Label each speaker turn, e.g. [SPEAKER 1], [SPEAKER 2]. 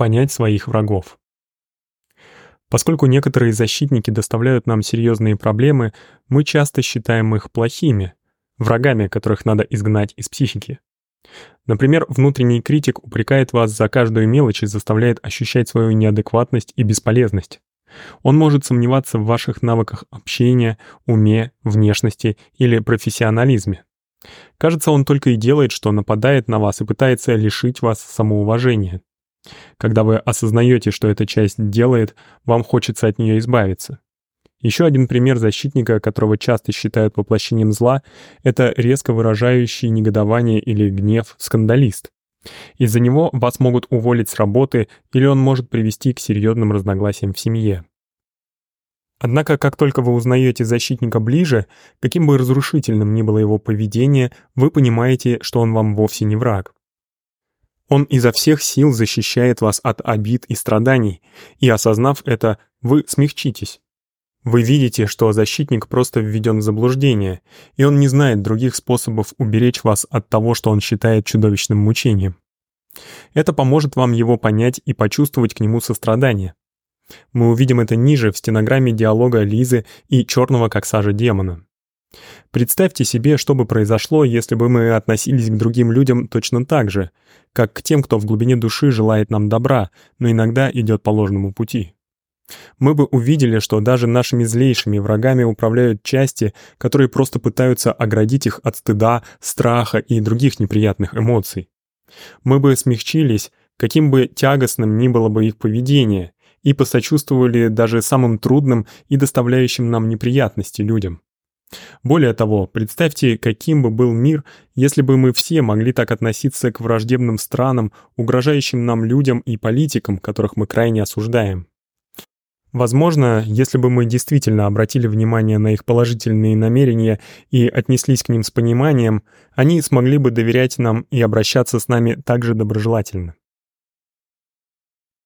[SPEAKER 1] понять своих врагов. Поскольку некоторые защитники доставляют нам серьезные проблемы, мы часто считаем их плохими, врагами, которых надо изгнать из психики. Например, внутренний критик упрекает вас за каждую мелочь и заставляет ощущать свою неадекватность и бесполезность. Он может сомневаться в ваших навыках общения, уме, внешности или профессионализме. Кажется, он только и делает, что нападает на вас и пытается лишить вас самоуважения. Когда вы осознаете, что эта часть делает, вам хочется от нее избавиться. Еще один пример защитника, которого часто считают воплощением зла, это резко выражающий негодование или гнев скандалист. Из-за него вас могут уволить с работы или он может привести к серьезным разногласиям в семье. Однако, как только вы узнаете защитника ближе, каким бы разрушительным ни было его поведение, вы понимаете, что он вам вовсе не враг. Он изо всех сил защищает вас от обид и страданий, и осознав это, вы смягчитесь. Вы видите, что защитник просто введен в заблуждение, и он не знает других способов уберечь вас от того, что он считает чудовищным мучением. Это поможет вам его понять и почувствовать к нему сострадание. Мы увидим это ниже в стенограмме диалога Лизы и черного как сажа демона. Представьте себе, что бы произошло, если бы мы относились к другим людям точно так же, как к тем, кто в глубине души желает нам добра, но иногда идет по ложному пути. Мы бы увидели, что даже нашими злейшими врагами управляют части, которые просто пытаются оградить их от стыда, страха и других неприятных эмоций. Мы бы смягчились, каким бы тягостным ни было бы их поведение, и посочувствовали даже самым трудным и доставляющим нам неприятности людям. Более того, представьте, каким бы был мир, если бы мы все могли так относиться к враждебным странам, угрожающим нам людям и политикам, которых мы крайне осуждаем. Возможно, если бы мы действительно обратили внимание на их положительные намерения и отнеслись к ним с пониманием, они смогли бы доверять нам и обращаться с нами так же доброжелательно.